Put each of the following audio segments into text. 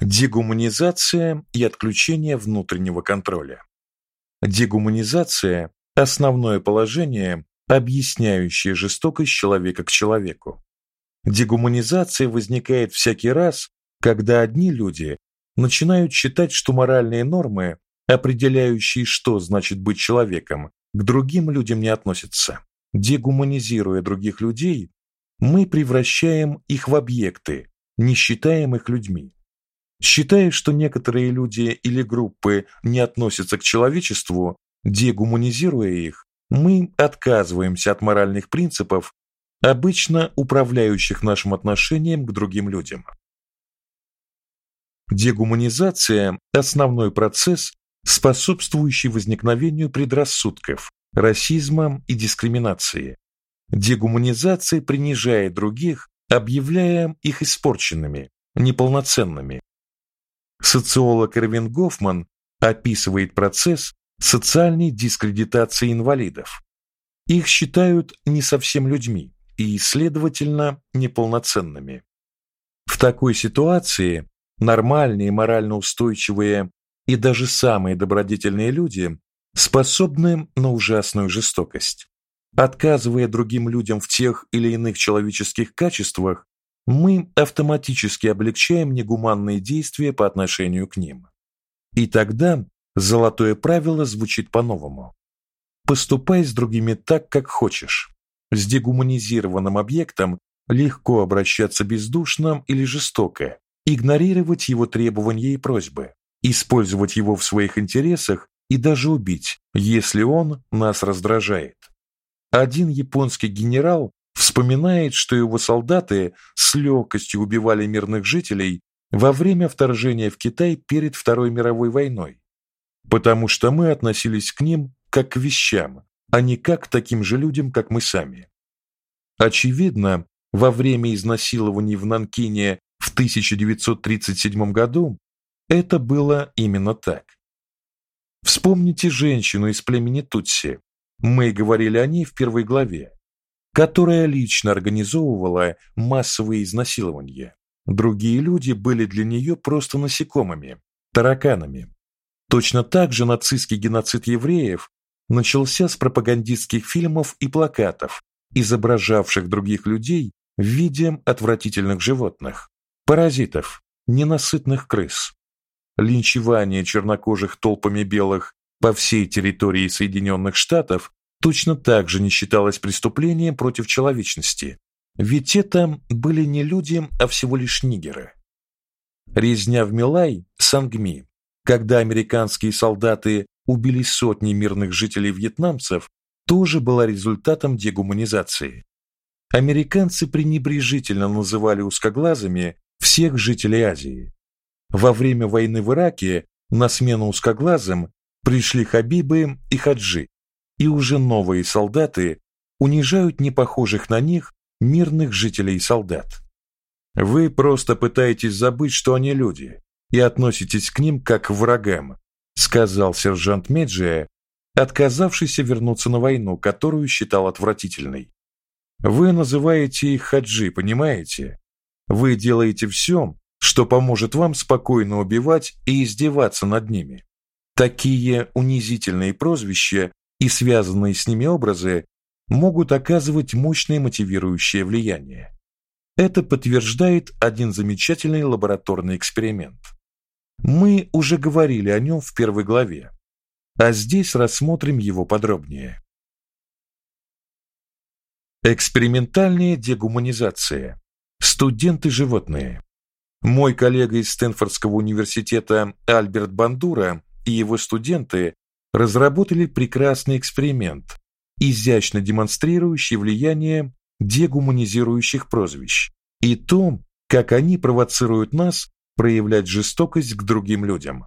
Дегуманизация и отключение внутреннего контроля. Дегуманизация основное положение, объясняющее жестокость человека к человеку. Дегуманизация возникает всякий раз, когда одни люди начинают считать, что моральные нормы, определяющие, что значит быть человеком, к другим людям не относятся. Дегуманизируя других людей, мы превращаем их в объекты, не считаем их людьми. Считая, что некоторые люди или группы не относятся к человечеству, дегуманизируя их, мы отказываемся от моральных принципов, обычно управляющих нашим отношением к другим людям. Дегуманизация основной процесс, способствующий возникновению предрассудков, расизма и дискриминации. Дегуманизация принижает других, объявляя их испорченными, неполноценными, Социолог Эрвин Гофман описывает процесс социальной дискредитации инвалидов. Их считают не совсем людьми и, следовательно, неполноценными. В такой ситуации нормальные, морально устойчивые и даже самые добродетельные люди способны на ужасную жестокость. Отказывая другим людям в тех или иных человеческих качествах, мы автоматически облегчаем негуманные действия по отношению к ним. И тогда золотое правило звучит по-новому. Поступай с другими так, как хочешь. С дегуманизированным объектом легко обращаться бездушно или жестоко, игнорировать его требования и просьбы, использовать его в своих интересах и даже убить, если он нас раздражает. Один японский генерал вспоминает, что его солдаты с легкостью убивали мирных жителей во время вторжения в Китай перед Второй мировой войной, потому что мы относились к ним как к вещам, а не как к таким же людям, как мы сами. Очевидно, во время изнасилований в Нанкине в 1937 году это было именно так. Вспомните женщину из племени Тутси. Мы говорили о ней в первой главе которая лично организовывала массовые изнасилования. Другие люди были для нее просто насекомыми, тараканами. Точно так же нацистский геноцид евреев начался с пропагандистских фильмов и плакатов, изображавших других людей в виде отвратительных животных, паразитов, ненасытных крыс. Линчевание чернокожих толпами белых по всей территории Соединенных Штатов точно так же не считалось преступлением против человечности, ведь это были не люди, а всего лишь нигеры. Резня в Милай, Сангми, когда американские солдаты убили сотни мирных жителей вьетнамцев, тоже была результатом дегуманизации. Американцы пренебрежительно называли узкоглазыми всех жителей Азии. Во время войны в Ираке на смену узкоглазым пришли хабибы и хаджи, и уже новые солдаты унижают непохожих на них мирных жителей и солдат. Вы просто пытаетесь забыть, что они люди, и относитесь к ним как к врагам, сказал сержант Меджия, отказавшийся вернуться на войну, которую считал отвратительной. Вы называете их хаджи, понимаете? Вы делаете все, что поможет вам спокойно убивать и издеваться над ними. Такие унизительные прозвища и связанные с ними образы могут оказывать мощное мотивирующее влияние. Это подтверждает один замечательный лабораторный эксперимент. Мы уже говорили о нем в первой главе, а здесь рассмотрим его подробнее. Экспериментальная дегуманизация. Студенты-животные. Мой коллега из Стэнфордского университета Альберт Бандура и его студенты разработали прекрасный эксперимент, изящно демонстрирующий влияние дегуманизирующих прозвищ и то, как они провоцируют нас проявлять жестокость к другим людям.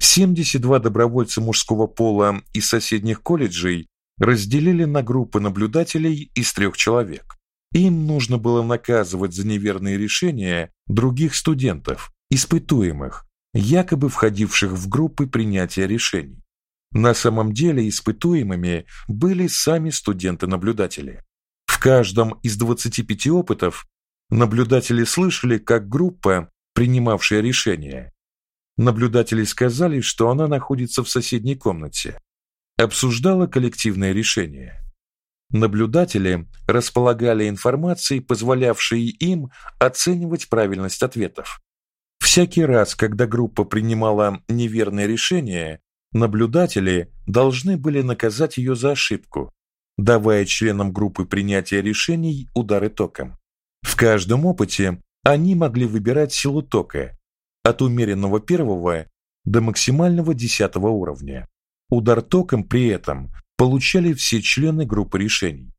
72 добровольца мужского пола из соседних колледжей разделили на группы наблюдателей из трех человек. Им нужно было наказывать за неверные решения других студентов, испытуемых, якобы входивших в группы принятия решений. На самом деле испытуемыми были сами студенты-наблюдатели. В каждом из 25 опытов наблюдатели слышали, как группа принимавшая решение. Наблюдатели сказали, что она находится в соседней комнате. Обсуждала коллективное решение. Наблюдатели располагали информацией, позволявшей им оценивать правильность ответов. Всякий раз, когда группа принимала неверное решение, наблюдатели должны были наказать ее за ошибку, давая членам группы принятия решений удары током. В каждом опыте они могли выбирать силу тока от умеренного первого до максимального десятого уровня. Удар током при этом получали все члены группы решений.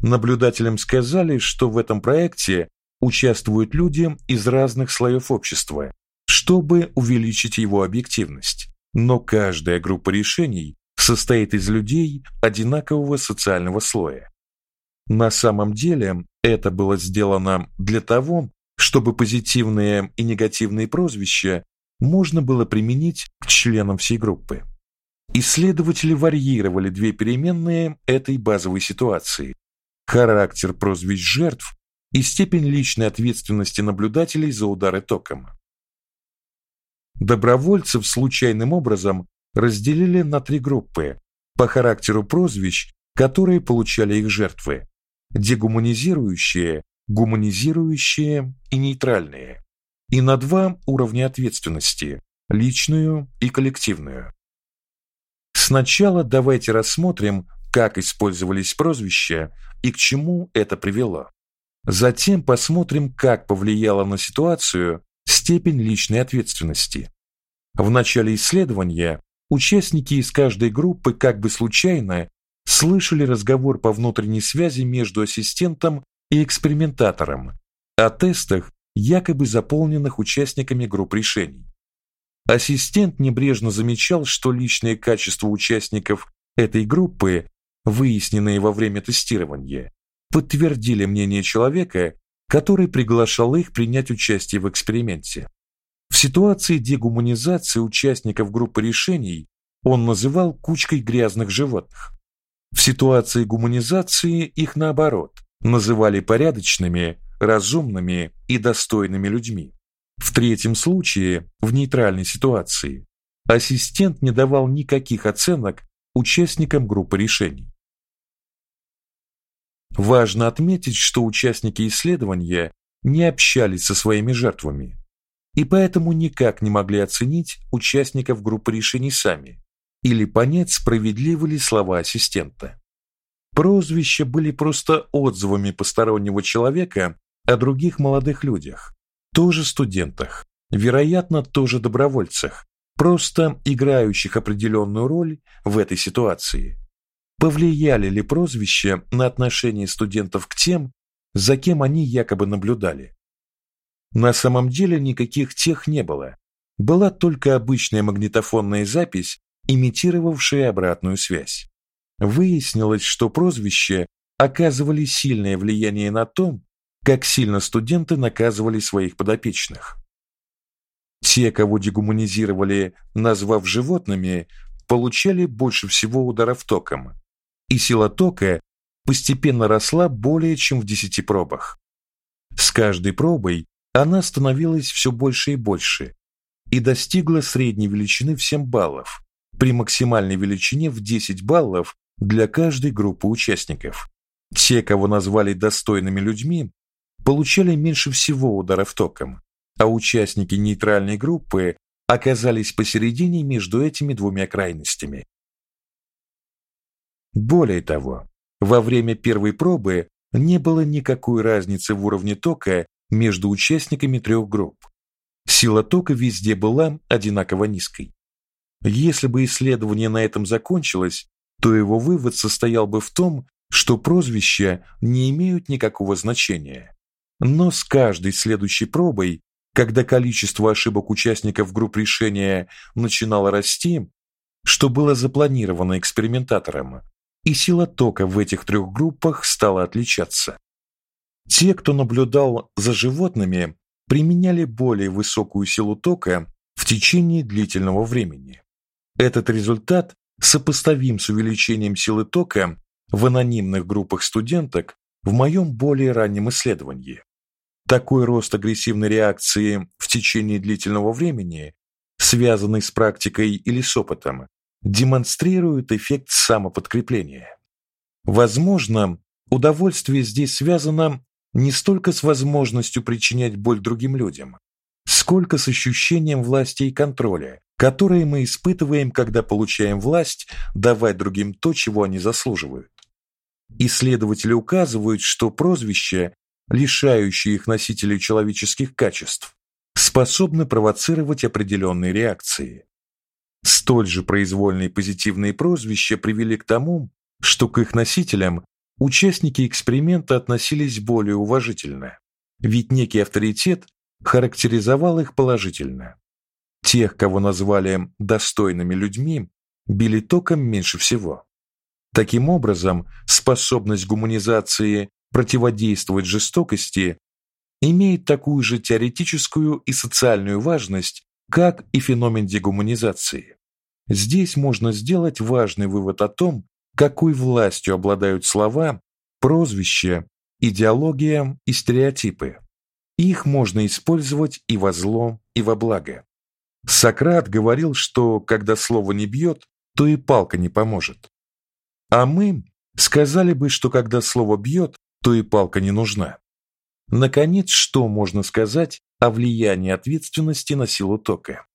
Наблюдателям сказали, что в этом проекте участвуют люди из разных слоев общества, чтобы увеличить его объективность. Но каждая группа решений состоит из людей одинакового социального слоя. На самом деле, это было сделано для того, чтобы позитивные и негативные прозвища можно было применить к членам всей группы. Исследователи варьировали две переменные этой базовой ситуации: характер прозвищ жертв и степень личной ответственности наблюдателей за удары током. Добровольцев случайным образом разделили на три группы по характеру прозвищ, которые получали их жертвы: дегуманизирующие, гуманизирующие и нейтральные, и на два уровня ответственности: личную и коллективную. Сначала давайте рассмотрим, как использовались прозвища и к чему это привело. Затем посмотрим, как повлияла на ситуацию степень личной ответственности. В начале исследования участники из каждой группы как бы случайно слышали разговор по внутренней связи между ассистентом и экспериментатором о тестах, якобы заполненных участниками групп решений. Ассистент небрежно замечал, что личные качества участников этой группы, выясненные во время тестирования, подтвердили мнение человека, который приглашал их принять участие в эксперименте. В ситуации дегуманизации участников группы решений он называл кучкой грязных животных. В ситуации гуманизации их наоборот называли порядочными, разумными и достойными людьми. В третьем случае, в нейтральной ситуации, ассистент не давал никаких оценок участникам группы решений. Важно отметить, что участники исследования не общались со своими жертвами и поэтому никак не могли оценить участников группы решений сами или понять, справедливы ли слова ассистента. Прозвища были просто отзывами постороннего человека о других молодых людях, тоже студентах, вероятно, тоже добровольцах, просто играющих определенную роль в этой ситуации. Повлияли ли прозвища на отношение студентов к тем, за кем они якобы наблюдали? На самом деле никаких тех не было. Была только обычная магнитофонная запись, имитировавшая обратную связь. Выяснилось, что прозвища оказывали сильное влияние на то, как сильно студенты наказывали своих подопечных. Те, кого дегуманизировали, назвав животными, получали больше всего ударов током, и сила тока постепенно росла более чем в десяти пробах. С каждой пробой она становилась все больше и больше и достигла средней величины в 7 баллов, при максимальной величине в 10 баллов для каждой группы участников. Те, кого назвали достойными людьми, получали меньше всего ударов током, а участники нейтральной группы оказались посередине между этими двумя крайностями. Более того, во время первой пробы не было никакой разницы в уровне тока между участниками трех групп. Сила тока везде была одинаково низкой. Если бы исследование на этом закончилось, то его вывод состоял бы в том, что прозвища не имеют никакого значения. Но с каждой следующей пробой, когда количество ошибок участников групп решения начинало расти, что было запланировано экспериментатором, и сила тока в этих трех группах стала отличаться. Те, кто наблюдал за животными, применяли более высокую силу тока в течение длительного времени. Этот результат сопоставим с увеличением силы тока в анонимных группах студенток в моем более раннем исследовании. Такой рост агрессивной реакции в течение длительного времени, связанный с практикой или с опытом, демонстрирует эффект самоподкрепления. Возможно, удовольствие здесь связано не столько с возможностью причинять боль другим людям, сколько с ощущением власти и контроля, которые мы испытываем, когда получаем власть давать другим то, чего они заслуживают. Исследователи указывают, что прозвища, лишающие их носителей человеческих качеств, способны провоцировать определенные реакции. Столь же произвольные позитивные прозвища привели к тому, что к их носителям участники эксперимента относились более уважительно, ведь некий авторитет характеризовал их положительно. Тех, кого назвали достойными людьми, били током меньше всего. Таким образом, способность гуманизации противодействовать жестокости имеет такую же теоретическую и социальную важность, как и феномен дегуманизации. Здесь можно сделать важный вывод о том, какой властью обладают слова, прозвища, идеология и стереотипы. Их можно использовать и во зло, и во благо. Сократ говорил, что когда слово не бьет, то и палка не поможет. А мы сказали бы, что когда слово бьет, то и палка не нужна. Наконец, что можно сказать о влиянии ответственности на силу тока?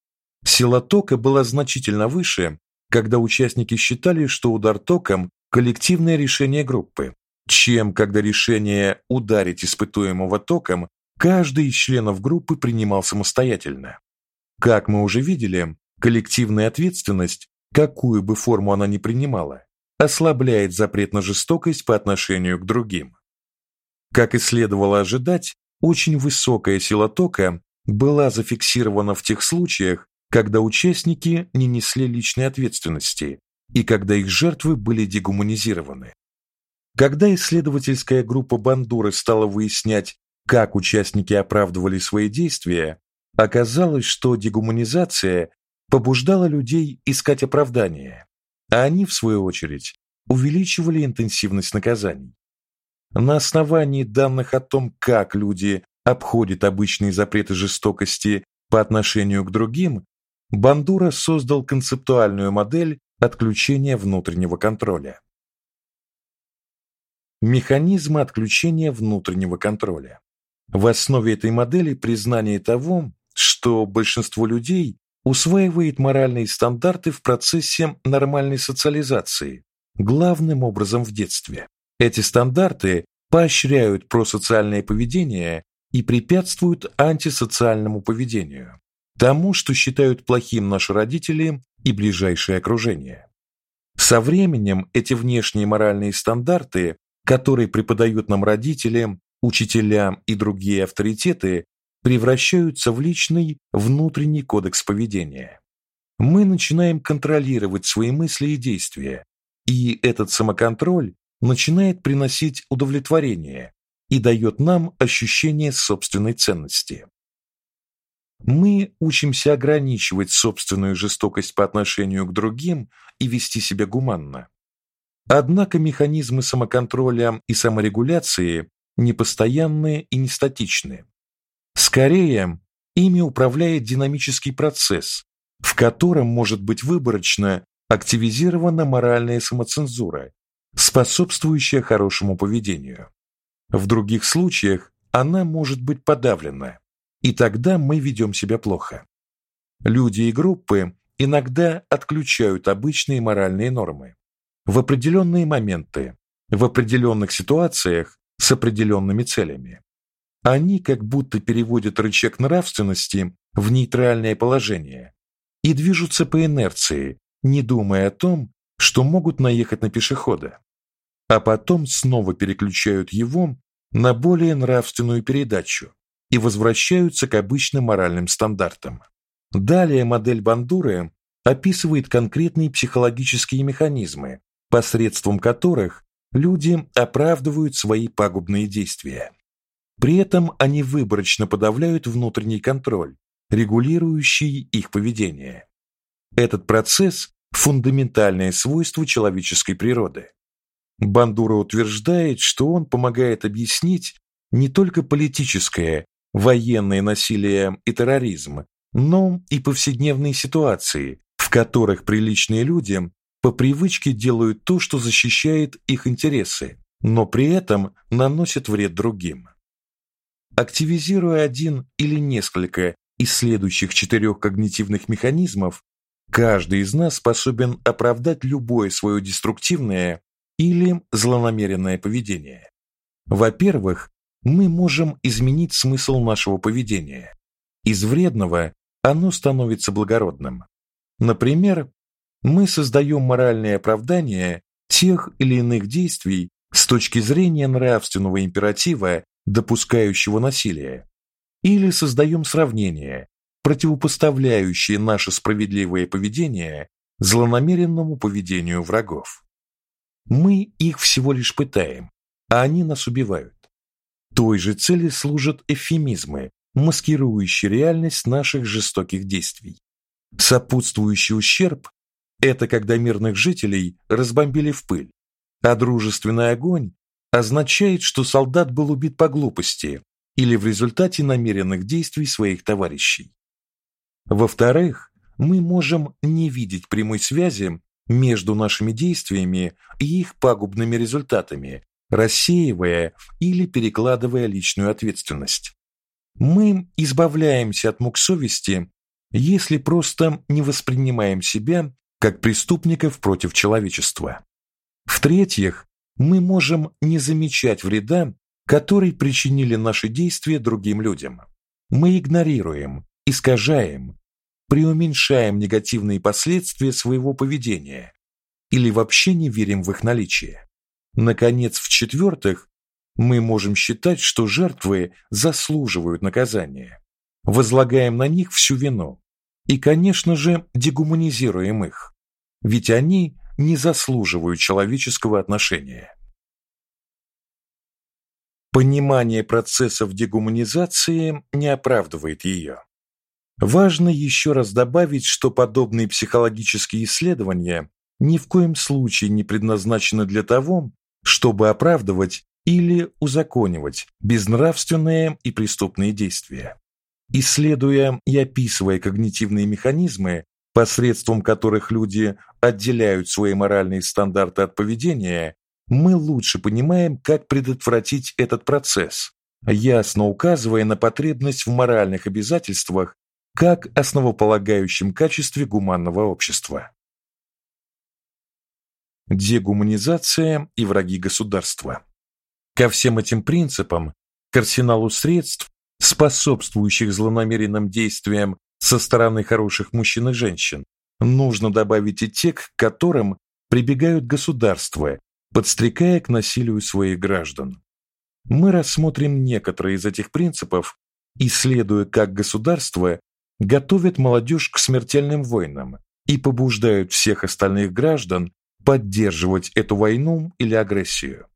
Сила тока была значительно выше, когда участники считали, что удар током коллективное решение группы, чем когда решение ударить испытуемого током каждый из членов группы принимал самостоятельно. Как мы уже видели, коллективная ответственность, какую бы форму она ни принимала, ослабляет запрет на жестокость по отношению к другим. Как и следовало ожидать, очень высокая сила тока была зафиксирована в тех случаях, когда участники не несли личной ответственности и когда их жертвы были дегуманизированы. Когда исследовательская группа Бандуры стала выяснять, как участники оправдывали свои действия, оказалось, что дегуманизация побуждала людей искать оправдания, а они в свою очередь увеличивали интенсивность наказаний. На основании данных о том, как люди обходят обычные запреты жестокости по отношению к другим, Бандура создал концептуальную модель отключения внутреннего контроля. Механизмы отключения внутреннего контроля. В основе этой модели признание того, что большинство людей усваивает моральные стандарты в процессе нормальной социализации, главным образом в детстве. Эти стандарты поощряют просоциальное поведение и препятствуют антисоциальному поведению, тому, что считают плохим наши родители и ближайшее окружение. Со временем эти внешние моральные стандарты, которые преподают нам родители, учителя и другие авторитеты, превращаются в личный внутренний кодекс поведения. Мы начинаем контролировать свои мысли и действия, и этот самоконтроль начинает приносить удовлетворение и дает нам ощущение собственной ценности. Мы учимся ограничивать собственную жестокость по отношению к другим и вести себя гуманно. Однако механизмы самоконтроля и саморегуляции непостоянные и не статичны. Скорее, ими управляет динамический процесс, в котором может быть выборочно активизирована моральная самоцензура, способствующая хорошему поведению. В других случаях она может быть подавлена, и тогда мы ведем себя плохо. Люди и группы иногда отключают обычные моральные нормы. В определенные моменты, в определенных ситуациях с определенными целями. Они как будто переводят рычаг нравственности в нейтральное положение и движутся по инерции, не думая о том, что могут наехать на пешехода, а потом снова переключают его на более нравственную передачу и возвращаются к обычным моральным стандартам. Далее модель Бандуры описывает конкретные психологические механизмы, посредством которых люди оправдывают свои пагубные действия. При этом они выборочно подавляют внутренний контроль, регулирующий их поведение. Этот процесс фундаментальное свойство человеческой природы. Бандура утверждает, что он помогает объяснить, не только политическое, военное насилие и терроризм, но и повседневные ситуации, в которых приличные люди по привычке делают то, что защищает их интересы, но при этом наносит вред другим. Активизируя один или несколько из следующих четырех когнитивных механизмов, каждый из нас способен оправдать любое свое деструктивное или злонамеренное поведение. Во-первых, мы можем изменить смысл нашего поведения. Из вредного оно становится благородным. Например, мы создаем моральное оправдание тех или иных действий с точки зрения нравственного императива, допускающего насилие, или создаем сравнение, противопоставляющее наше справедливое поведение злонамеренному поведению врагов. Мы их всего лишь пытаем, а они нас убивают. Той же цели служат эвфемизмы, маскирующие реальность наших жестоких действий. Сопутствующий ущерб это когда мирных жителей разбомбили в пыль, а дружественный огонь означает, что солдат был убит по глупости или в результате намеренных действий своих товарищей. Во-вторых, мы можем не видеть прямой связи между нашими действиями и их пагубными результатами, рассеивая или перекладывая личную ответственность. Мы избавляемся от мук совести, если просто не воспринимаем себя как преступников против человечества. В-третьих, мы можем не замечать вреда, который причинили наши действия другим людям. Мы игнорируем, искажаем, преуменьшаем негативные последствия своего поведения или вообще не верим в их наличие. Наконец, в-четвертых, мы можем считать, что жертвы заслуживают наказания. Возлагаем на них всю вину и, конечно же, дегуманизируем их, ведь они не заслуживают человеческого отношения. Понимание процессов дегуманизации не оправдывает ее. Важно еще раз добавить, что подобные психологические исследования ни в коем случае не предназначены для того, чтобы оправдывать или узаконивать безнравственные и преступные действия. Исследуя и описывая когнитивные механизмы, посредством которых люди отделяют свои моральные стандарты от поведения, мы лучше понимаем, как предотвратить этот процесс, ясно указывая на потребность в моральных обязательствах как основополагающем качестве гуманного общества. Дегуманизация и враги государства. Ко всем этим принципам, к арсеналу средств, способствующих злонамеренным действиям со стороны хороших мужчин и женщин, нужно добавить и те, к которым прибегают государства, подстрекая к насилию своих граждан. Мы рассмотрим некоторые из этих принципов, исследуя, как государства готовят молодежь к смертельным войнам и побуждают всех остальных граждан поддерживать эту войну или агрессию.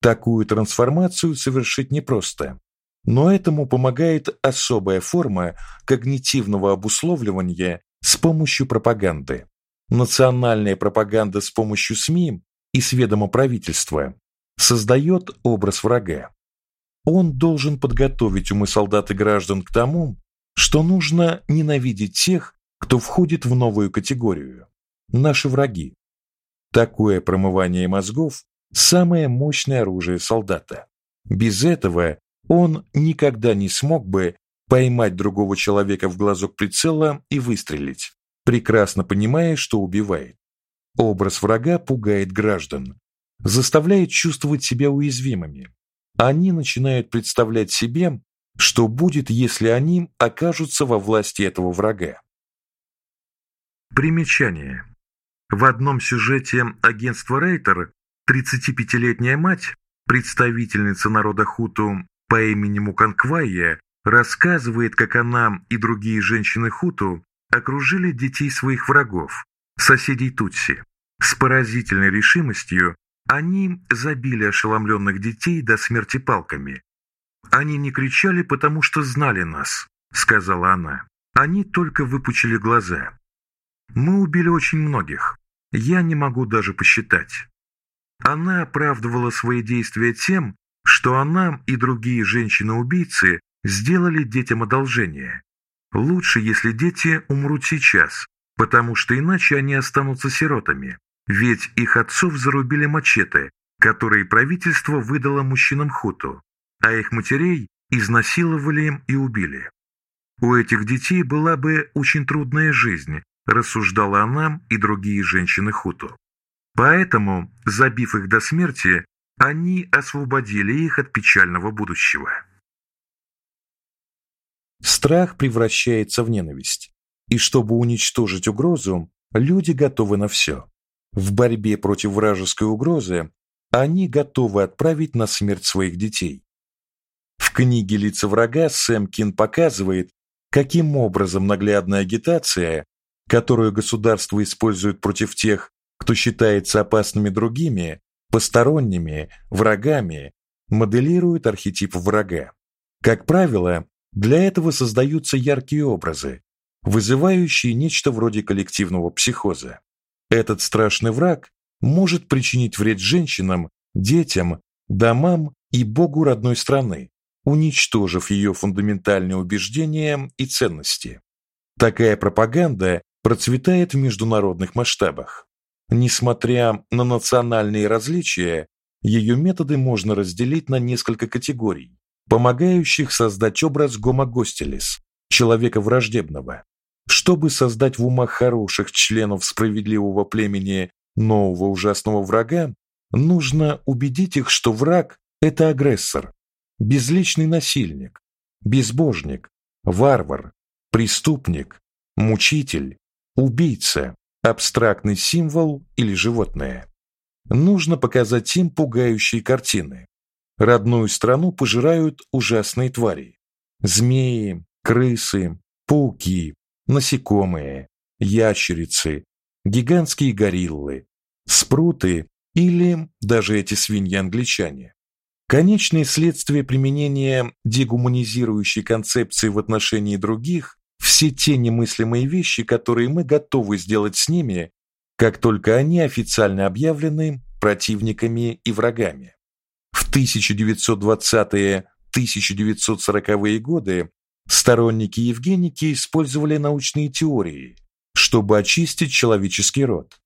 Такую трансформацию совершить непросто, но этому помогает особая форма когнитивного обусловливания с помощью пропаганды. Национальная пропаганда с помощью СМИ и сведомо правительства создает образ врага. Он должен подготовить умы солдат и граждан к тому, что нужно ненавидеть тех, кто входит в новую категорию наши враги. Такое промывание мозгов самое мощное оружие солдата. Без этого он никогда не смог бы поймать другого человека в глазок прицела и выстрелить, прекрасно понимая, что убивает. Образ врага пугает граждан, заставляет чувствовать себя уязвимыми. Они начинают представлять себе, что будет, если они окажутся во власти этого врага. Примечание. В одном сюжете агентства Рейтер 35-летняя мать, представительница народа хуту по имени Муканквайя рассказывает, как она и другие женщины Хуту окружили детей своих врагов, соседей Тутси. С поразительной решимостью они забили ошеломленных детей до смерти палками. Они не кричали, потому что знали нас, сказала она. Они только выпучили глаза. Мы убили очень многих. Я не могу даже посчитать. Она оправдывала свои действия тем, что она и другие женщины-убийцы сделали детям одолжение. Лучше, если дети умрут сейчас, потому что иначе они останутся сиротами, ведь их отцов зарубили мачете, которые правительство выдало мужчинам хуту, а их матерей изнасиловали и убили. У этих детей была бы очень трудная жизнь, рассуждала она и другие женщины хуту. Поэтому, забив их до смерти, они освободили их от печального будущего. Страх превращается в ненависть, и чтобы уничтожить угрозу, люди готовы на все. В борьбе против вражеской угрозы они готовы отправить на смерть своих детей. Книге Лица врага Сэм Кин показывает, каким образом наглядная агитация, которую государство использует против тех, кто считается опасными другими, посторонними, врагами, моделирует архетип врага. Как правило, для этого создаются яркие образы, вызывающие нечто вроде коллективного психоза. Этот страшный враг может причинить вред женщинам, детям, домам и богу родной страны, уничтожив ее фундаментальные убеждения и ценности. Такая пропаганда процветает в международных масштабах. Несмотря на национальные различия, ее методы можно разделить на несколько категорий, помогающих создать образ гомо гостилис, человека враждебного. Чтобы создать в умах хороших членов справедливого племени нового ужасного врага, нужно убедить их, что враг это агрессор, безличный насильник, безбожник, варвар, преступник, мучитель, убийца, абстрактный символ или животное. Нужно показать им пугающие картины. Родную страну пожирают ужасные твари: змеи, крысы, пауки, насекомые, ящерицы, гигантские гориллы, спруты или даже эти свиньи-англичане. Конечное следствие применения дегуманизирующей концепции в отношении других все те немыслимые вещи, которые мы готовы сделать с ними, как только они официально объявлены противниками и врагами. В 1920-1940-е годы сторонники Евгеники использовали научные теории, чтобы очистить человеческий род,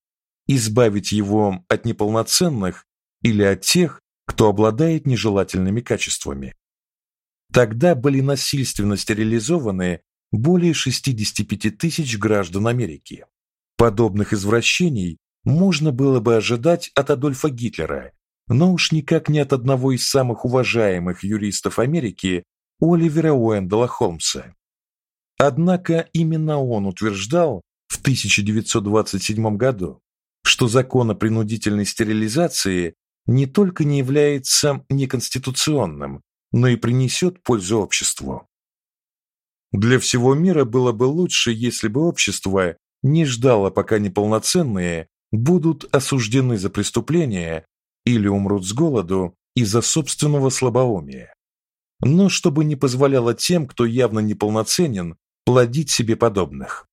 избавить его от неполноценных или от тех, кто обладает нежелательными качествами. Тогда были насильственно стерилизованы более 65 тысяч граждан Америки. Подобных извращений можно было бы ожидать от Адольфа Гитлера, но уж никак не от одного из самых уважаемых юристов Америки Оливера Уэндела Холмса. Однако именно он утверждал в 1927 году, что закон о принудительной стерилизации не только не является неконституционным, но и принесет пользу обществу. Для всего мира было бы лучше, если бы общество не ждало, пока неполноценные будут осуждены за преступления или умрут с голоду из-за собственного слабоумия. Но чтобы не позволяло тем, кто явно неполноценен, плодить себе подобных.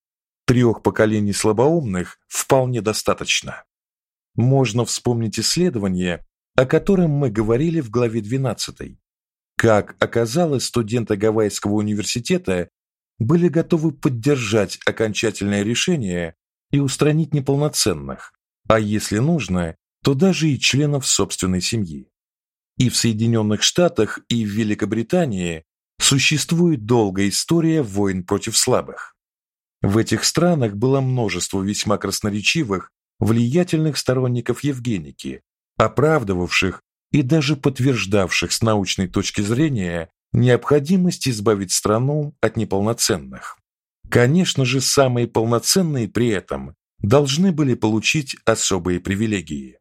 Трех поколений слабоумных вполне достаточно. Можно вспомнить исследование, о котором мы говорили в главе 12. Как оказалось, студенты Гавайского университета были готовы поддержать окончательное решение и устранить неполноценных, а если нужно, то даже и членов собственной семьи. И в Соединенных Штатах, и в Великобритании существует долгая история войн против слабых. В этих странах было множество весьма красноречивых, влиятельных сторонников Евгеники, оправдывавших и даже подтверждавших с научной точки зрения необходимость избавить страну от неполноценных. Конечно же, самые полноценные при этом должны были получить особые привилегии.